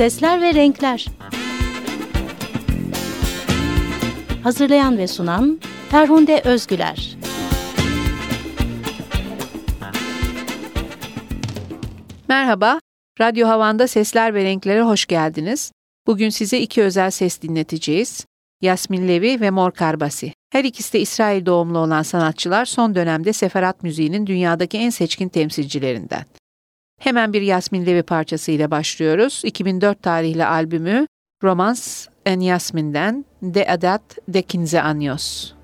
Sesler ve Renkler Hazırlayan ve sunan Ferhunde Özgüler Merhaba, Radyo Havan'da Sesler ve Renklere hoş geldiniz. Bugün size iki özel ses dinleteceğiz. Yasmin Levi ve Mor Karbasi. Her ikisi de İsrail doğumlu olan sanatçılar son dönemde seferat müziğinin dünyadaki en seçkin temsilcilerinden. Hemen bir Yasmin Levi parçasıyla başlıyoruz. 2004 tarihli albümü Romance en Yasmin'den De Adat de Quinze Años.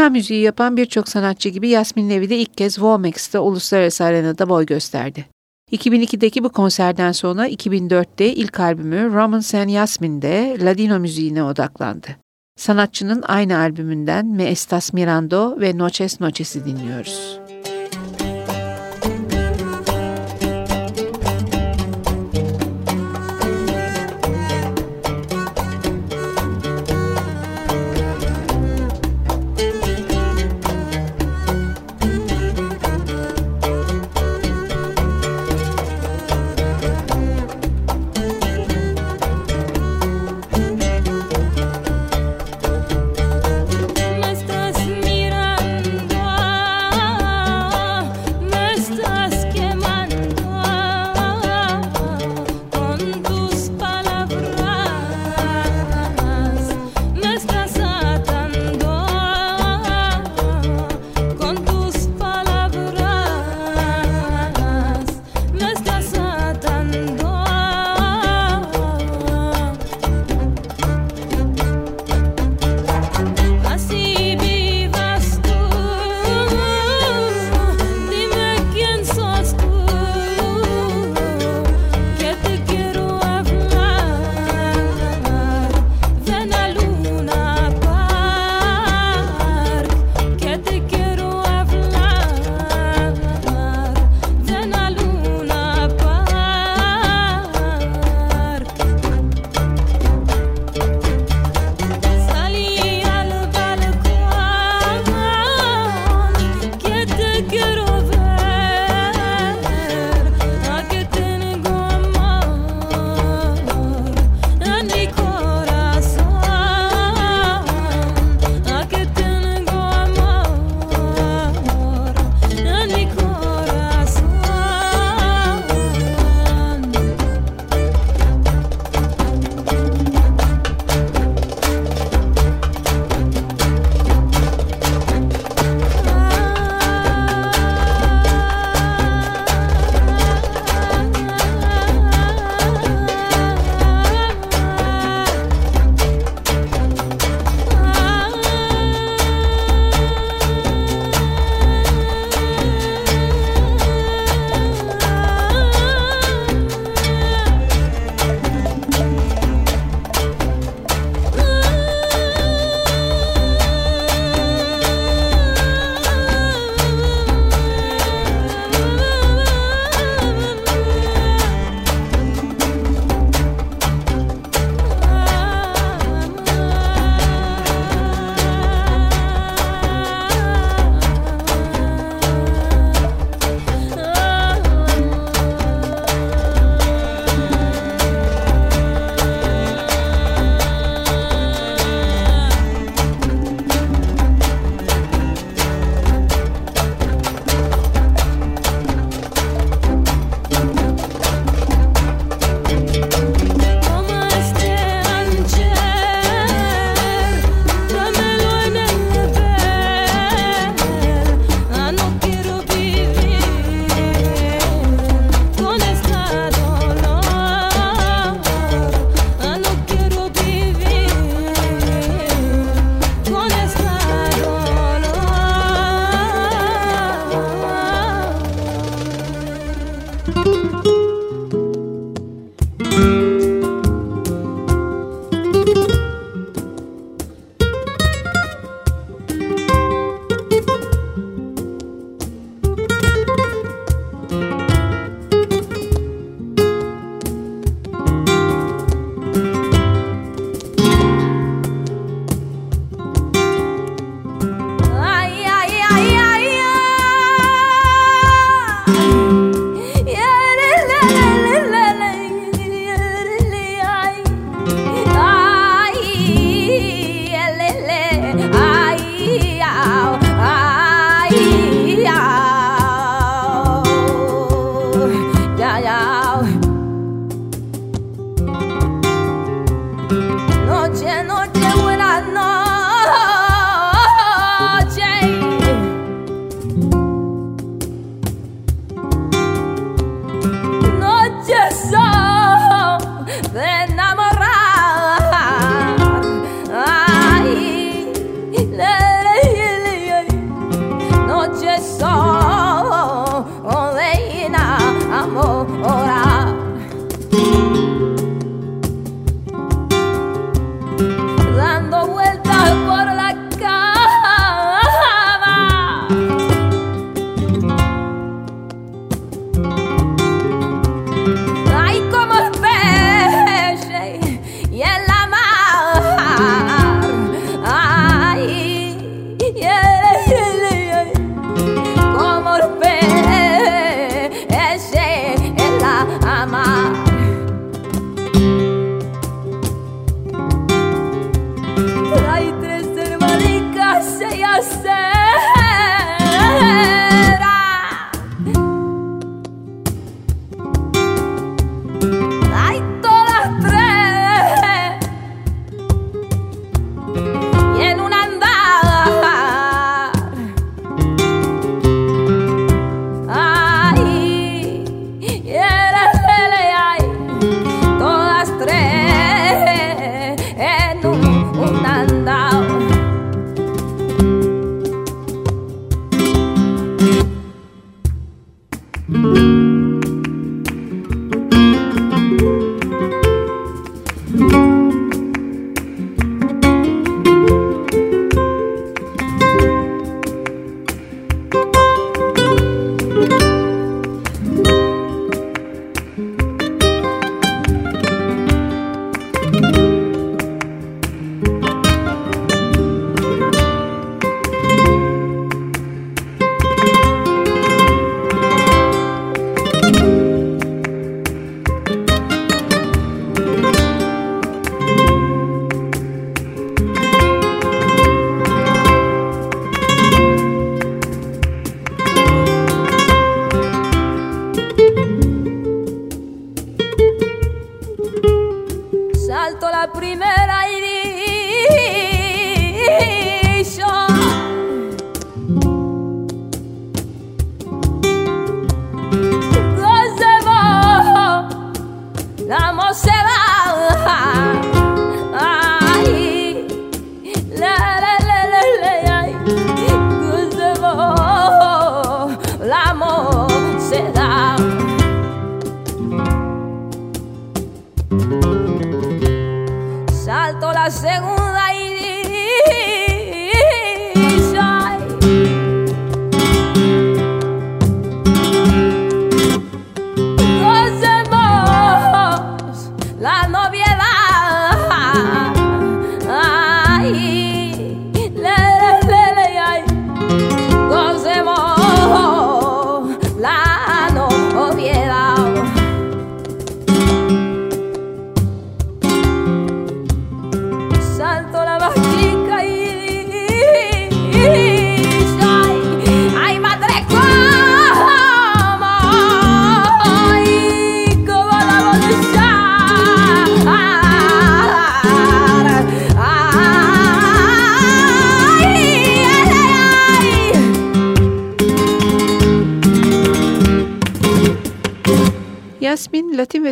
Dünya müziği yapan birçok sanatçı gibi Yasmin Levi de ilk kez Vomex'te uluslararası arenada boy gösterdi. 2002'deki bu konserden sonra 2004'te ilk albümü Romance and Yasmin'de Ladino müziğine odaklandı. Sanatçının aynı albümünden Me Estas Mirando ve Noches Noches'i dinliyoruz.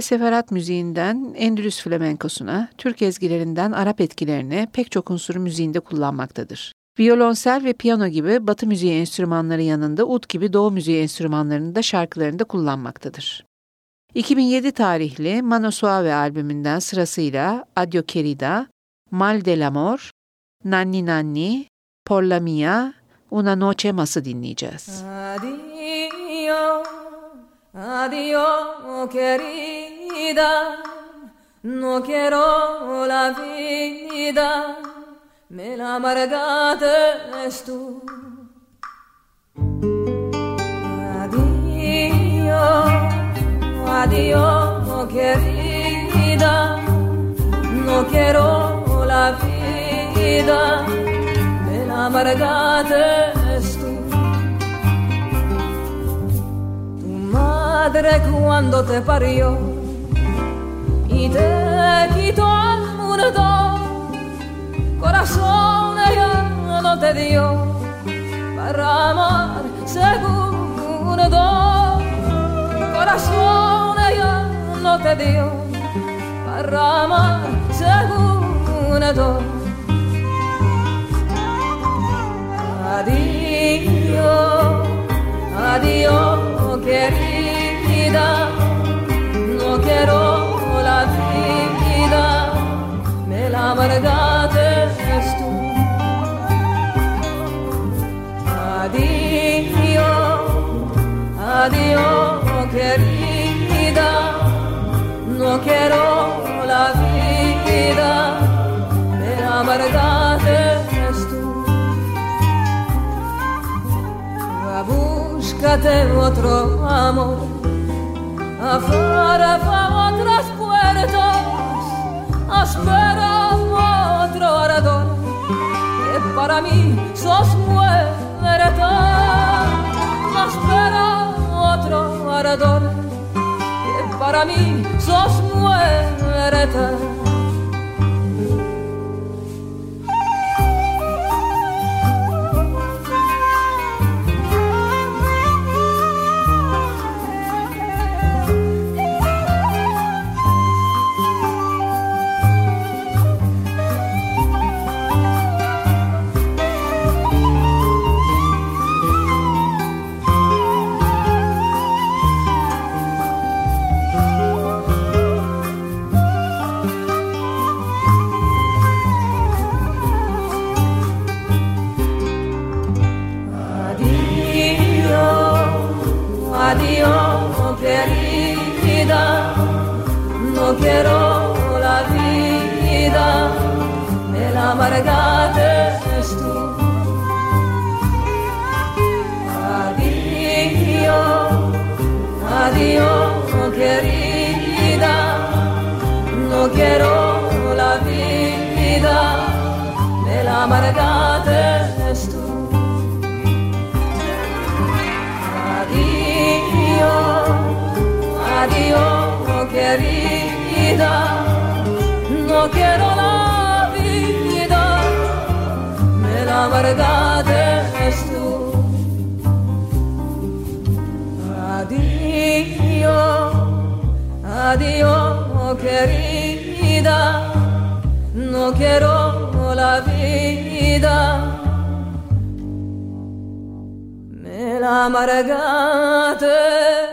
Seferat müziğinden Endülüs flamenkosuna, Türk ezgilerinden Arap etkilerine pek çok unsuru müziğinde kullanmaktadır. Violonsel ve piyano gibi Batı müziği enstrümanları yanında ud gibi Doğu müziği enstrümanlarını da şarkılarında kullanmaktadır. 2007 tarihli Mano Suave albümünden sırasıyla Adio Querida, Mal del Amor, Nanni Nanni, Por la Mia, Una Noche Mas'ı dinleyeceğiz. Adio. Adiós, querida, no quiero la vida, me la amargaste tú. Adiós, adiós, querida, no quiero la vida, me la amargaste madre cuando te parió y te quitó al mundo, corazón ella no te dio para amar segundo, corazón ella no te dio para amar segundo. Adiós, adiós, querido no quiero la amargaste tú. Adiós, adiós, querida, no quiero la vida, me la amargaste tú. Búscate otro amor afuera para otras puertas, espera ardor, que para mí sos muerta, espera otro ardor, que para mí sos muerta. Querida, no quiero la vida, el amargate es tú. Adiós, adiós, querida, no quiero la vida, el amargate radio no querida, no quiero la vida, me la verdad es tú. Adiós, adiós, no querida, no quiero la vida. Me la amargaste.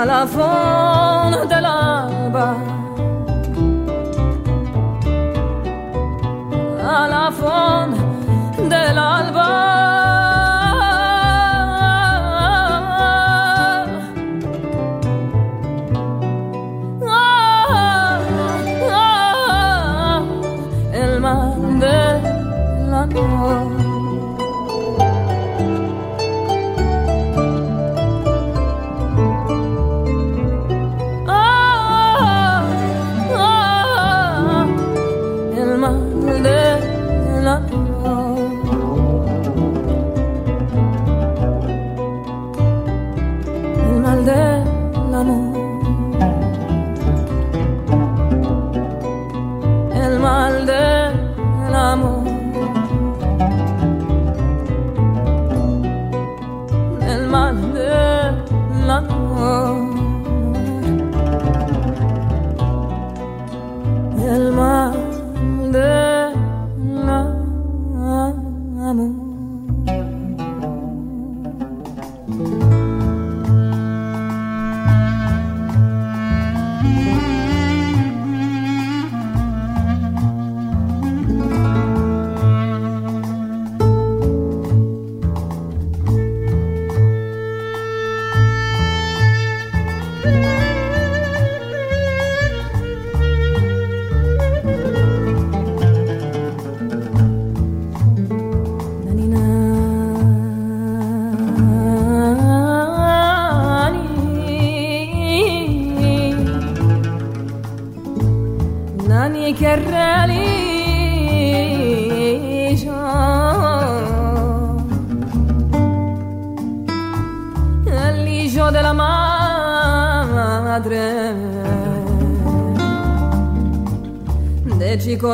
I love you.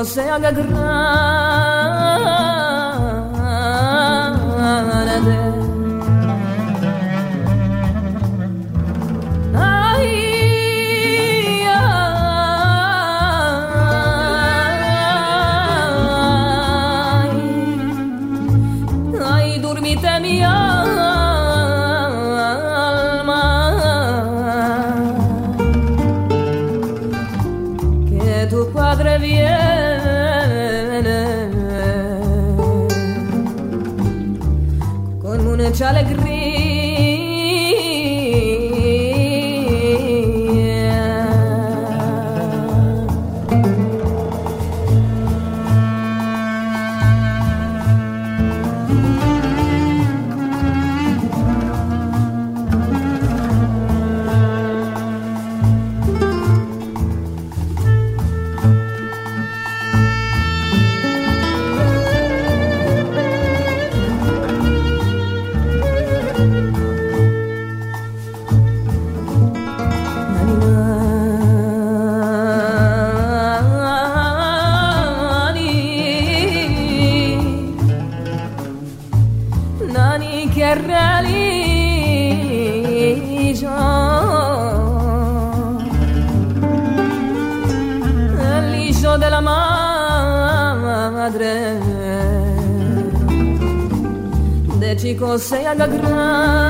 Se haga grande sei alla grande.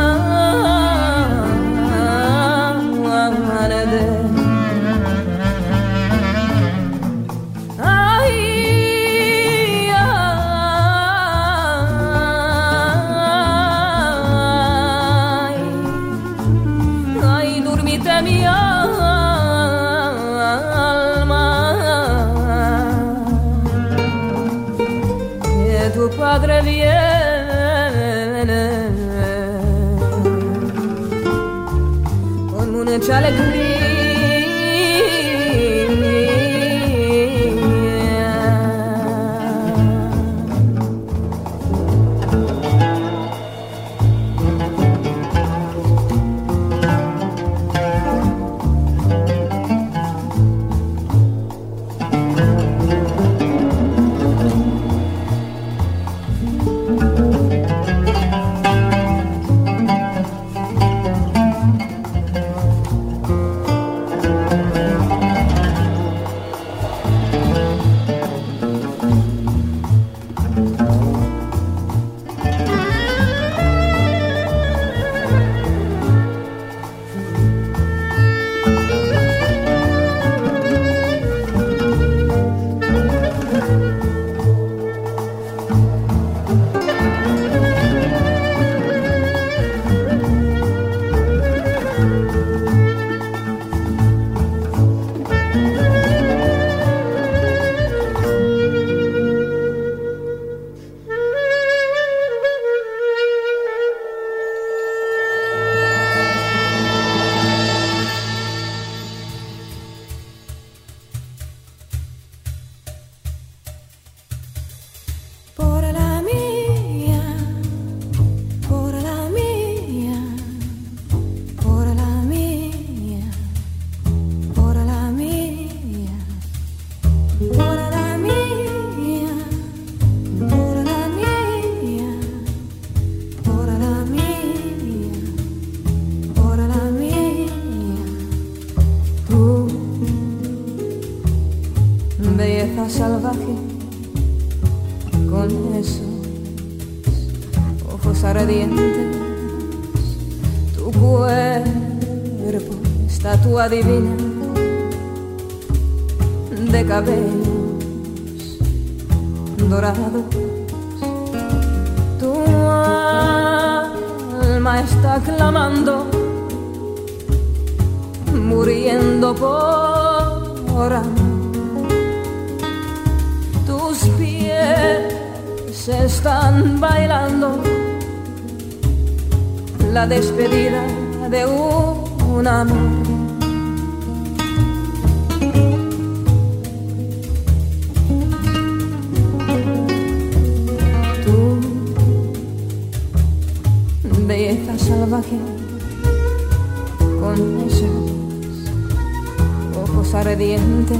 Caliente.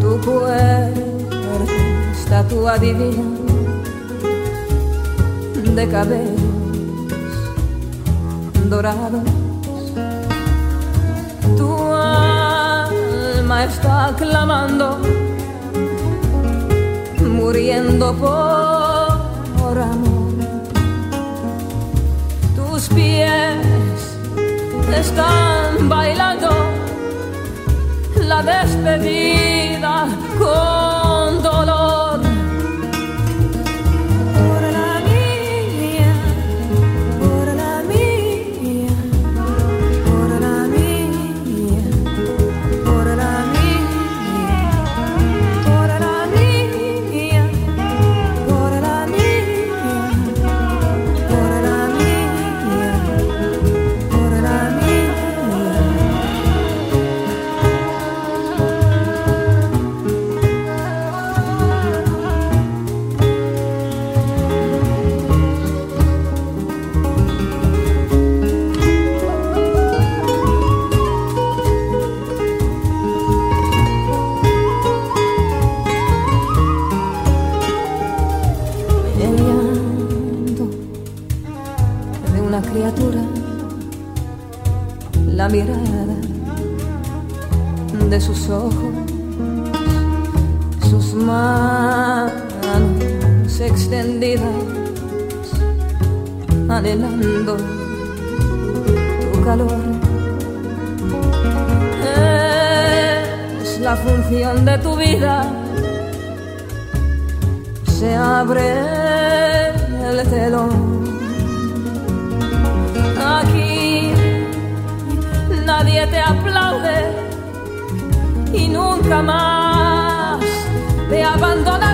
Tu cuerpo, estatua divina de cabellos dorados. Tu alma está clamando, muriendo por amor. Tus pies están bailando la despedida con dolor. La mirada de sus ojos, sus manos extendidas, anhelando tu calor. Es la función de tu vida se abre el telón. Nadie te aplaude y nunca más te abandonarán.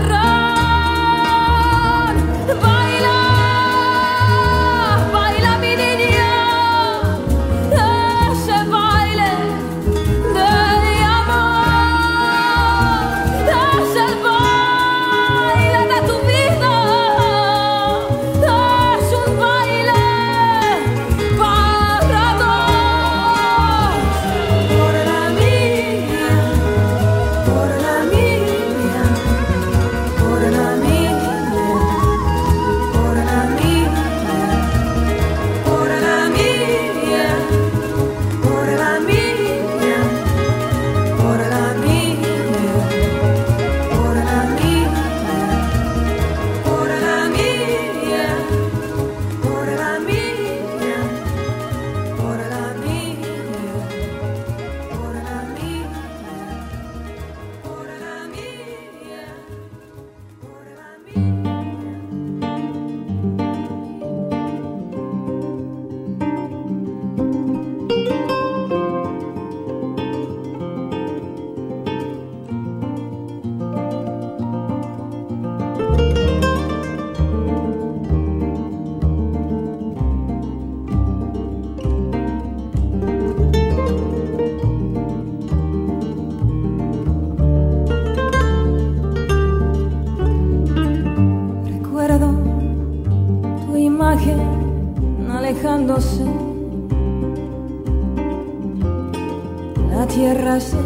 La tierra se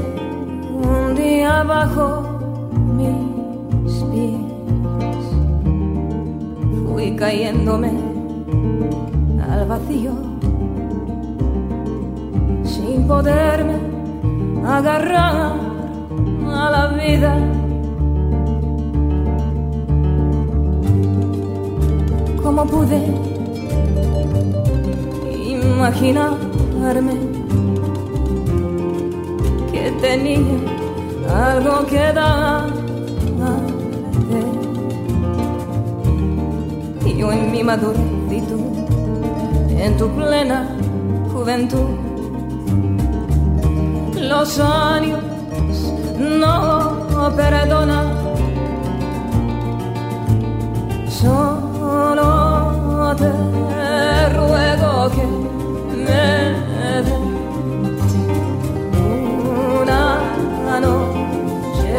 hundía bajo mis pies. Fui cayéndome al vacío sin poderme agarrar a la vida. ¿Cómo pude imaginarme tenía algo que darte? Y yo en mi maduritud, en tu plena juventud, los años no perdonan. Solo te ruego que me des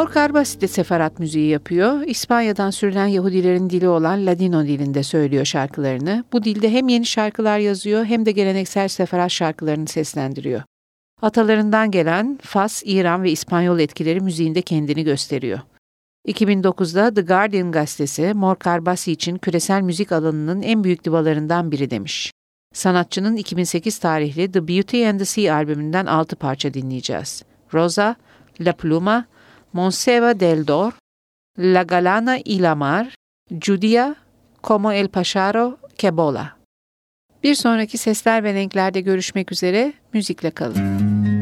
Mor Karbasi de seferat müziği yapıyor. İspanya'dan sürülen Yahudilerin dili olan Ladino dilinde söylüyor şarkılarını. Bu dilde hem yeni şarkılar yazıyor hem de geleneksel seferat şarkılarını seslendiriyor. Atalarından gelen Fas, İran ve İspanyol etkileri müziğinde kendini gösteriyor. 2009'da The Guardian gazetesi Mor Karbasi için küresel müzik alanının en büyük divalarından biri demiş. Sanatçının 2008 tarihli The Beauty and the Sea albümünden 6 parça dinleyeceğiz. Rosa, La Pluma, Monseva del Dor, La Galana y la Mar, Judia, Como el Pasharo, Kebola. Bir sonraki sesler ve renklerde görüşmek üzere, müzikle kalın.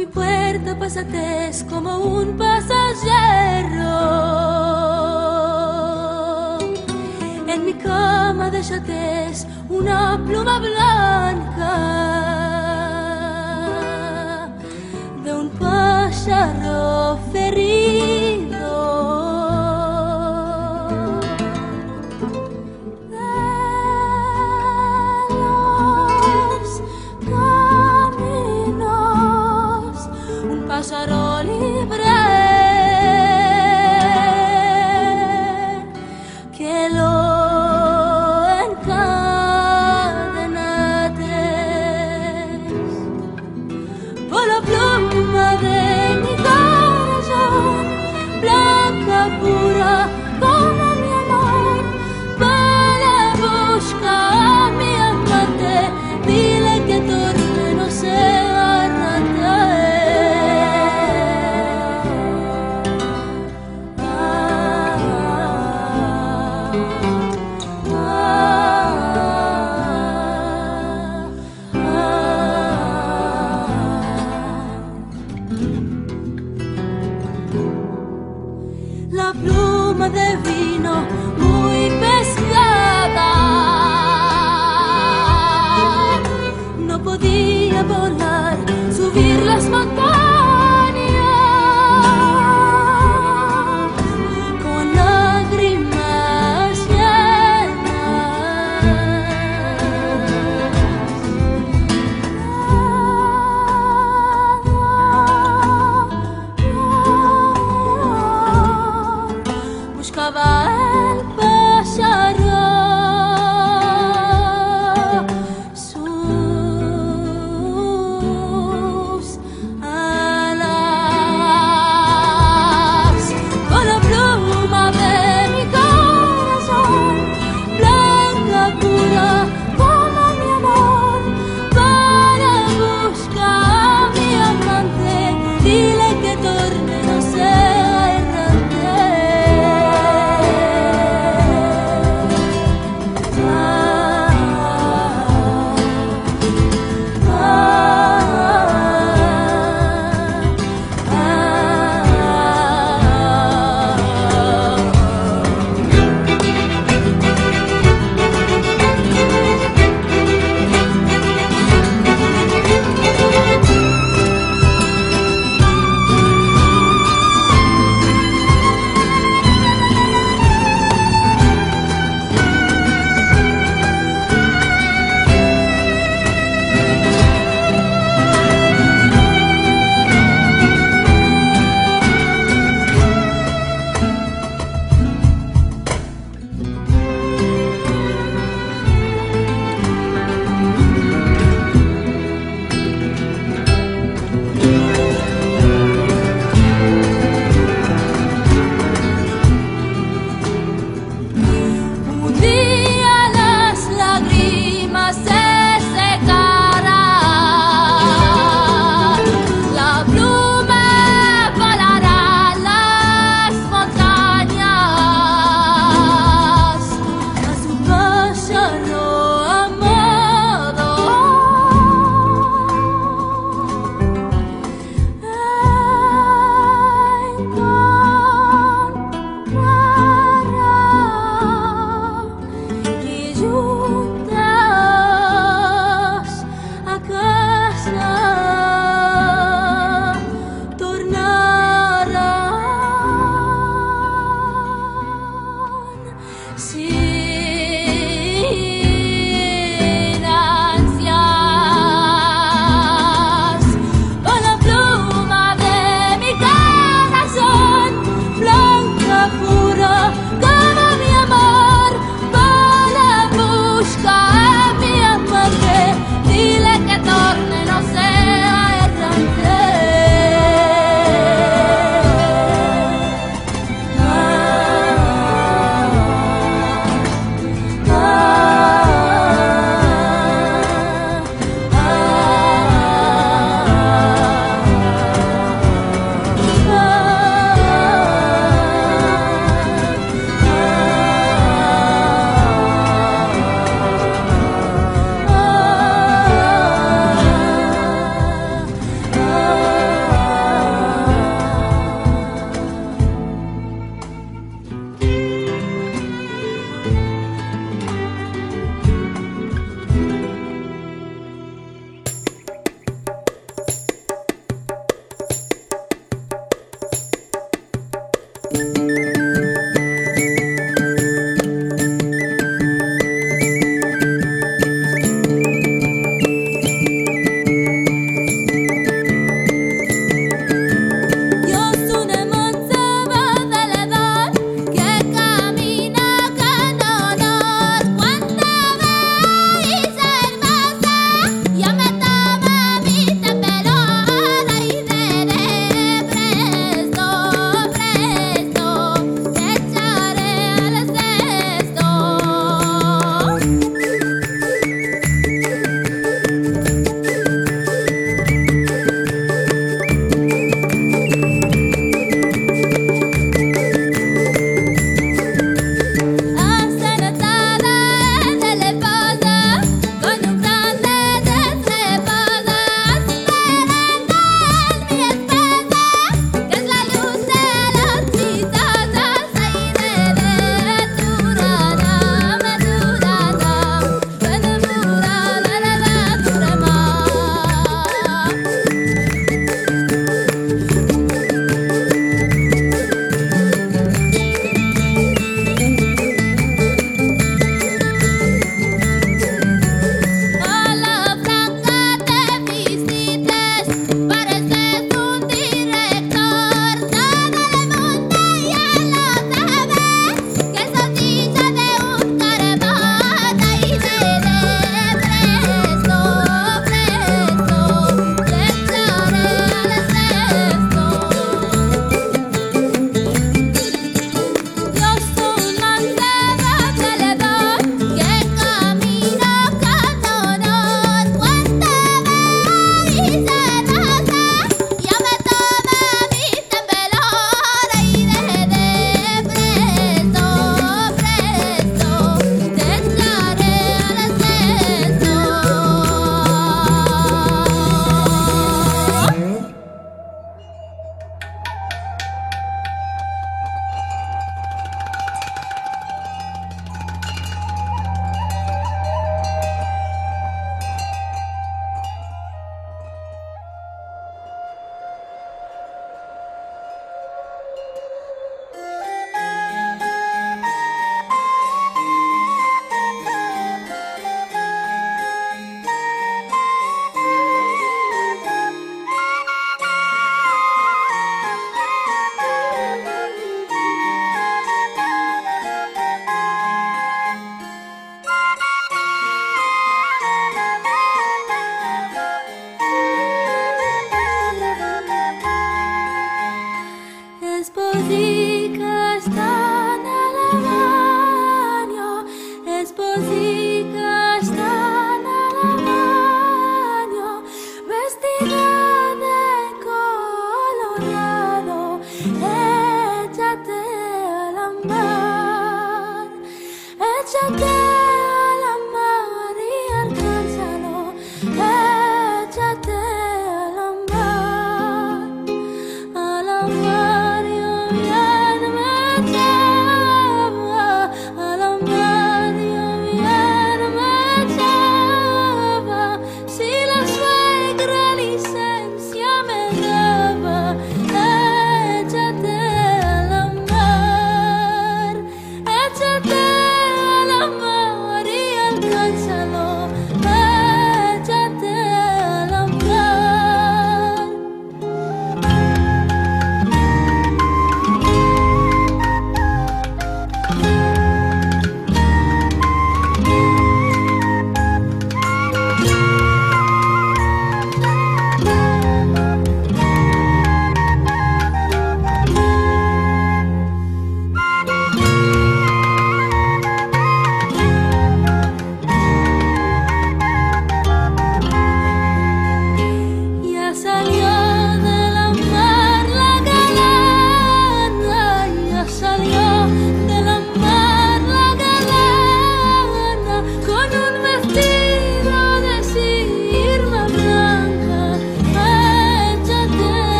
mi puerta pasates como un pasajero. En mi cama dejates una pluma blanca de un pájaro.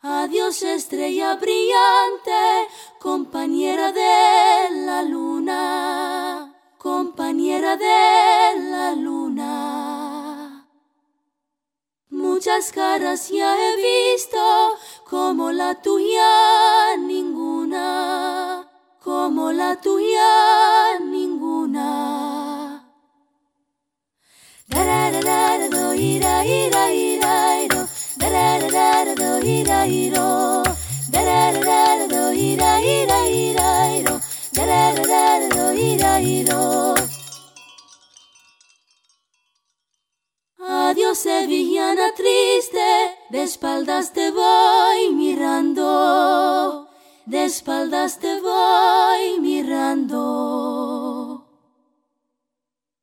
Adiós estrella brillante, compañera de la luna, compañera de la luna. Muchas caras ya he visto, como la tuya ninguna, como la tuya ninguna. Radio sevillana triste, de espaldas te voy mirando, de espaldas te voy mirando.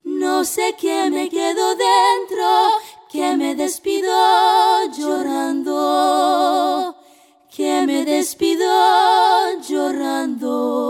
No sé qué me quedo dentro, que me despido llorando, que me despido llorando.